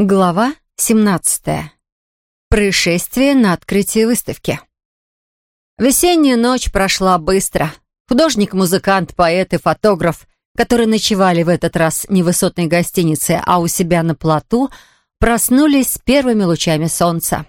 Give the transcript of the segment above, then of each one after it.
Глава 17. Происшествие на открытии выставки. Весенняя ночь прошла быстро. Художник, музыкант, поэт и фотограф, которые ночевали в этот раз не в высотной гостинице, а у себя на плоту, проснулись с первыми лучами солнца.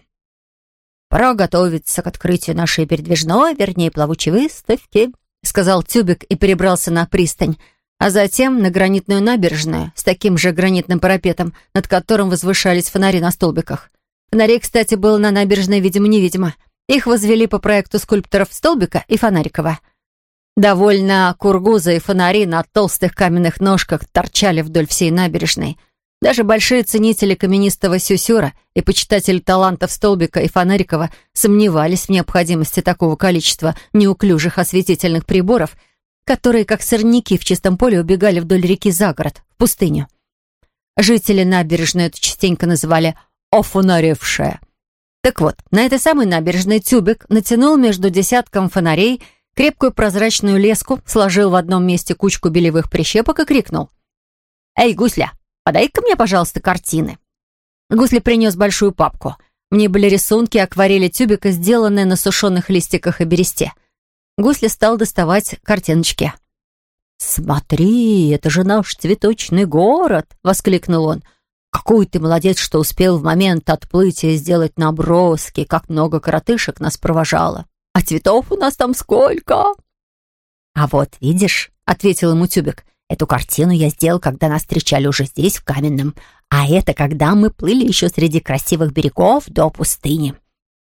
«Пора готовиться к открытию нашей передвижной, вернее, плавучей выставки», сказал Тюбик и перебрался на пристань, а затем на гранитную набережную с таким же гранитным парапетом, над которым возвышались фонари на столбиках. Фонарей, кстати, было на набережной видимо-невидимо. Их возвели по проекту скульпторов Столбика и Фонарикова. Довольно кургузы и фонари на толстых каменных ножках торчали вдоль всей набережной. Даже большие ценители каменистого сюсюра и почитатели талантов Столбика и Фонарикова сомневались в необходимости такого количества неуклюжих осветительных приборов — которые, как сорняки в чистом поле, убегали вдоль реки за город, в пустыню. Жители набережной это частенько называли «офонаревшая». Так вот, на этой самой набережной Тюбик натянул между десятком фонарей крепкую прозрачную леску, сложил в одном месте кучку белевых прищепок и крикнул. «Эй, гусля, подай-ка мне, пожалуйста, картины». Гусли принес большую папку. В ней были рисунки акварели Тюбика, сделанные на сушеных листиках и бересте. Гусли стал доставать картиночки. «Смотри, это же наш цветочный город!» — воскликнул он. «Какой ты молодец, что успел в момент отплытия сделать наброски, как много коротышек нас провожало. А цветов у нас там сколько!» «А вот, видишь», — ответил ему Тюбик, «эту картину я сделал, когда нас встречали уже здесь, в Каменном, а это когда мы плыли еще среди красивых берегов до пустыни».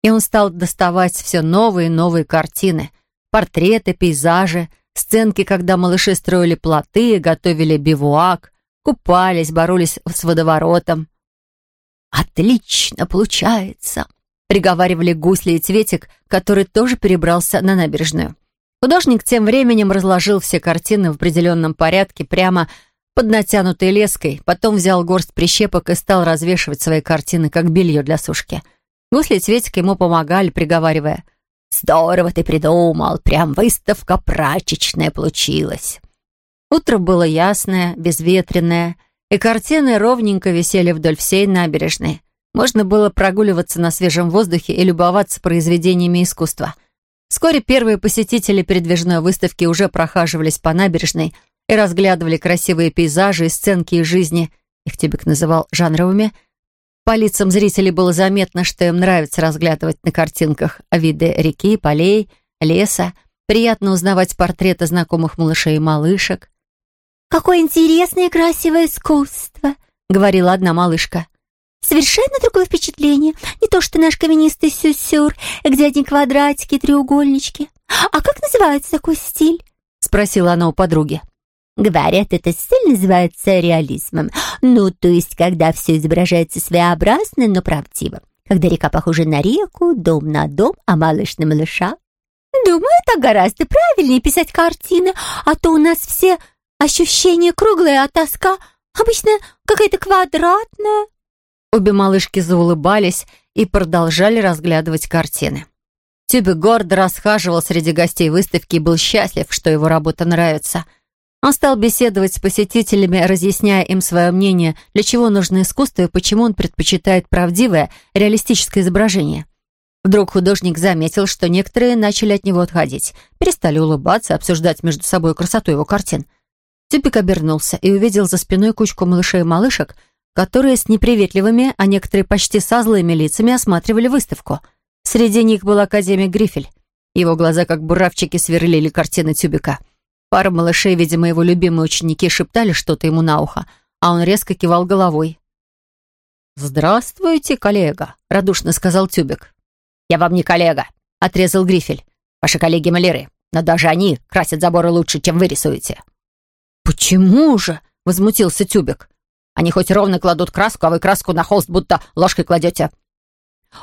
И он стал доставать все новые и новые картины — Портреты, пейзажи, сценки, когда малыши строили плоты, готовили бивуак, купались, боролись с водоворотом. «Отлично получается!» — приговаривали Гусли и Цветик, который тоже перебрался на набережную. Художник тем временем разложил все картины в определенном порядке прямо под натянутой леской, потом взял горсть прищепок и стал развешивать свои картины, как белье для сушки. Гусли и Цветик ему помогали, приговаривая Здорово ты придумал, прям выставка прачечная получилась. Утро было ясное, безветренное, и картины ровненько висели вдоль всей набережной. Можно было прогуливаться на свежем воздухе и любоваться произведениями искусства. Вскоре первые посетители передвижной выставки уже прохаживались по набережной и разглядывали красивые пейзажи и сценки из жизни, их Тюбик называл жанровыми, по лицам зрителей было заметно, что им нравится разглядывать на картинках виды реки, полей, леса. Приятно узнавать портреты знакомых малышей и малышек. «Какое интересное и красивое искусство!» — говорила одна малышка. «Совершенно другое впечатление. Не то что наш каменистый сюсюр, где одни квадратики треугольнички. А как называется такой стиль?» — спросила она у подруги. Говорят, это стиль называется реализмом. Ну, то есть, когда все изображается своеобразно, но правдиво. Когда река похожа на реку, дом на дом, а малыш на малыша. Думаю, так гораздо правильнее писать картины, а то у нас все ощущения круглые, а тоска обычно какая-то квадратная. Обе малышки заулыбались и продолжали разглядывать картины. Тюбик гордо расхаживал среди гостей выставки и был счастлив, что его работа нравится — он стал беседовать с посетителями, разъясняя им свое мнение, для чего нужно искусство и почему он предпочитает правдивое, реалистическое изображение. Вдруг художник заметил, что некоторые начали от него отходить, перестали улыбаться, обсуждать между собой красоту его картин. Тюпик обернулся и увидел за спиной кучку малышей и малышек, которые с неприветливыми, а некоторые почти со злыми лицами осматривали выставку. Среди них был академик Грифель. Его глаза, как буравчики, сверлили картины Тюбика — Пара малышей, видимо, его любимые ученики, шептали что-то ему на ухо, а он резко кивал головой. «Здравствуйте, коллега», — радушно сказал Тюбик. «Я вам не коллега», — отрезал Грифель. «Ваши коллеги-маляры, но даже они красят заборы лучше, чем вы рисуете». «Почему же?» — возмутился Тюбик. «Они хоть ровно кладут краску, а вы краску на холст будто ложкой кладете».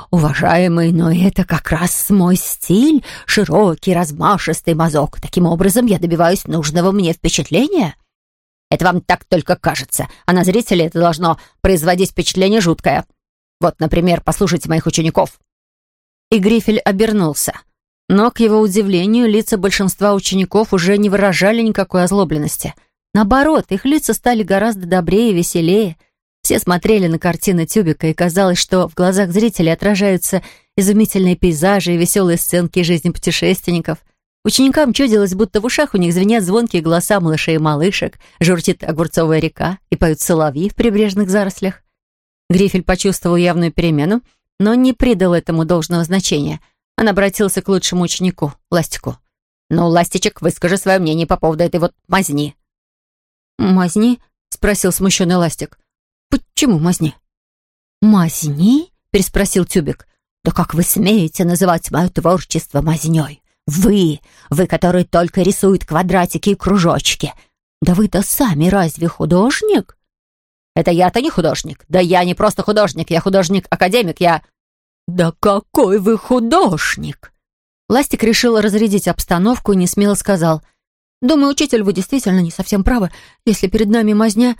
«Уважаемый, но это как раз мой стиль, широкий, размашистый мазок. Таким образом я добиваюсь нужного мне впечатления». «Это вам так только кажется, а на зрителей это должно производить впечатление жуткое. Вот, например, послушайте моих учеников». И Грифель обернулся. Но, к его удивлению, лица большинства учеников уже не выражали никакой озлобленности. Наоборот, их лица стали гораздо добрее и веселее. Все смотрели на картины Тюбика, и казалось, что в глазах зрителей отражаются изумительные пейзажи и веселые сценки жизни путешественников. Ученикам чудилось, будто в ушах у них звенят звонкие голоса малышей и малышек, журчит огурцовая река и поют соловьи в прибрежных зарослях. Грифель почувствовал явную перемену, но не придал этому должного значения. Он обратился к лучшему ученику, Ластику. «Ну, Ластичек, выскажи свое мнение по поводу этой вот мазни». «Мазни?» — спросил смущенный Ластик. «Почему мазни?» «Мазни?» — переспросил Тюбик. «Да как вы смеете называть мое творчество мазнёй? Вы, вы, который только рисует квадратики и кружочки. Да вы-то сами разве художник?» «Это я-то не художник. Да я не просто художник, я художник-академик, я...» «Да какой вы художник!» Ластик решил разрядить обстановку и несмело сказал. «Думаю, учитель, вы действительно не совсем правы. Если перед нами мазня,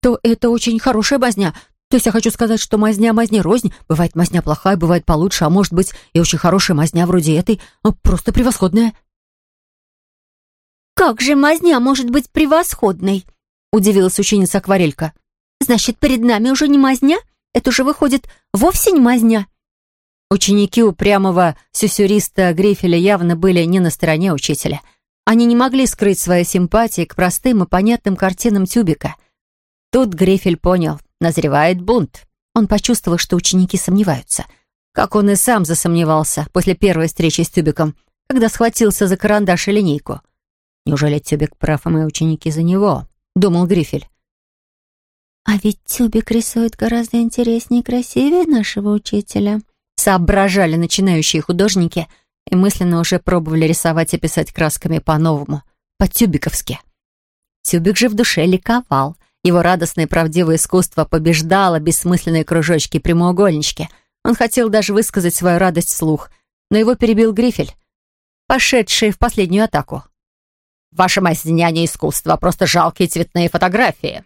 то это очень хорошая мазня. То есть я хочу сказать, что мазня мазня рознь. Бывает мазня плохая, бывает получше, а может быть и очень хорошая мазня вроде этой. Ну, просто превосходная». «Как же мазня может быть превосходной?» — удивилась ученица Акварелька. «Значит, перед нами уже не мазня? Это уже выходит вовсе не мазня». Ученики упрямого сюсюриста Грифеля явно были не на стороне учителя. Они не могли скрыть свои симпатии к простым и понятным картинам Тюбика. Тут Грифель понял, назревает бунт. Он почувствовал, что ученики сомневаются. Как он и сам засомневался после первой встречи с Тюбиком, когда схватился за карандаш и линейку. «Неужели Тюбик прав, и мои ученики за него?» — думал Грифель. «А ведь Тюбик рисует гораздо интереснее и красивее нашего учителя», соображали начинающие художники и мысленно уже пробовали рисовать и писать красками по-новому, по-тюбиковски. Тюбик же в душе ликовал. Его радостное и правдивое искусство побеждало бессмысленные кружочки и прямоугольнички. Он хотел даже высказать свою радость вслух, но его перебил Грифель, пошедший в последнюю атаку. «Ваше мазня не искусство, а просто жалкие цветные фотографии».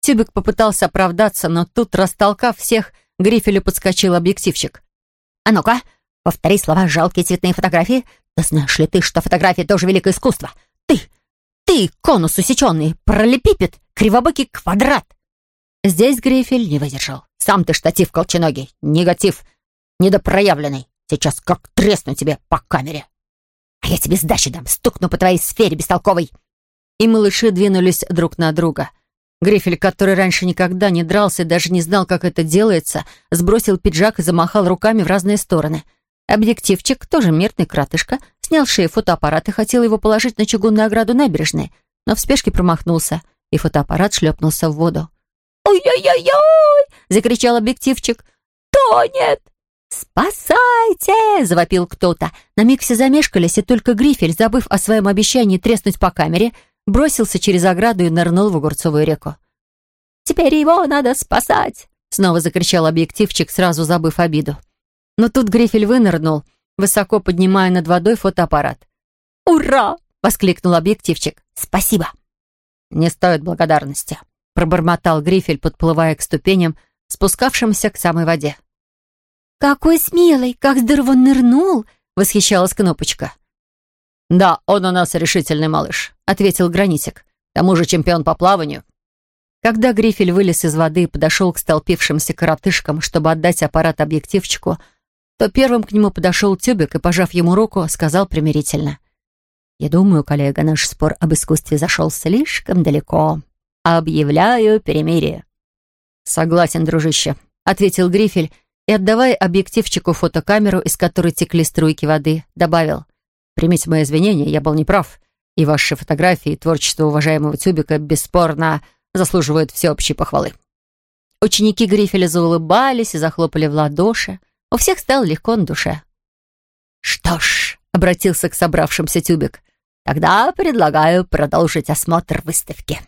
Тюбик попытался оправдаться, но тут, растолкав всех, Грифелю подскочил объективчик. «А ну-ка, повтори слова «жалкие цветные фотографии». Да знаешь ли ты, что фотография тоже великое искусство? Ты, ты, конус усеченный, пролепипед, кривобокий квадрат!» Здесь Грифель не выдержал. «Сам ты штатив колченогий, негатив, недопроявленный. Сейчас как тресну тебе по камере. А я тебе сдачи дам, стукну по твоей сфере бестолковой!» И малыши двинулись друг на друга — Грифель, который раньше никогда не дрался и даже не знал, как это делается, сбросил пиджак и замахал руками в разные стороны. Объективчик, тоже мирный кратышка, снял шею фотоаппарат и хотел его положить на чугунную ограду набережной, но в спешке промахнулся, и фотоаппарат шлепнулся в воду. «Ой-ой-ой-ой!» — закричал объективчик. «Тонет!» «Спасайте!» — завопил кто-то. На миг все замешкались, и только Грифель, забыв о своем обещании треснуть по камере, бросился через ограду и нырнул в огурцовую реку. «Теперь его надо спасать!» Снова закричал объективчик, сразу забыв обиду. Но тут Грифель вынырнул, высоко поднимая над водой фотоаппарат. «Ура!» — воскликнул объективчик. «Спасибо!» «Не стоит благодарности», — пробормотал Грифель, подплывая к ступеням, спускавшимся к самой воде. «Какой смелый! Как здорово нырнул!» — восхищалась Кнопочка. «Да, он у нас решительный малыш», — ответил Гранитик. «К тому же чемпион по плаванию». Когда Грифель вылез из воды и подошел к столпившимся коротышкам, чтобы отдать аппарат объективчику, то первым к нему подошел Тюбик и, пожав ему руку, сказал примирительно. «Я думаю, коллега, наш спор об искусстве зашел слишком далеко. Объявляю перемирие». «Согласен, дружище», — ответил Грифель и, отдавая объективчику фотокамеру, из которой текли струйки воды, добавил — Примите мои извинения, я был неправ, и ваши фотографии и творчество уважаемого Тюбика бесспорно заслуживают всеобщей похвалы». Ученики Грифеля заулыбались и захлопали в ладоши. У всех стало легко на душе. «Что ж», — обратился к собравшимся Тюбик, «тогда предлагаю продолжить осмотр выставки».